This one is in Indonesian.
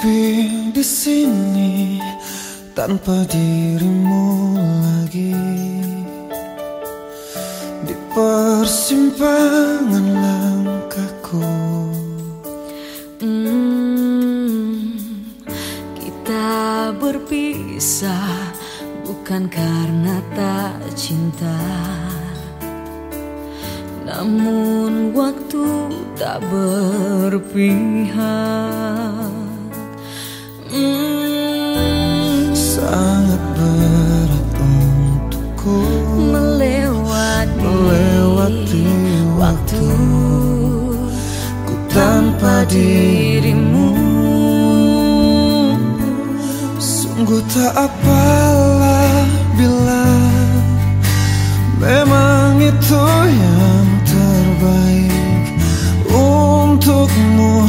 sepi di sini tanpa dirimu lagi di persimpangan langkahku. Hmm, kita berpisah bukan karena tak cinta. Namun waktu tak berpihak sangat berat untukku melewati, melewati waktu, waktu ku tanpa dirimu sungguh tak apalah bila memang itu yang terbaik untukmu.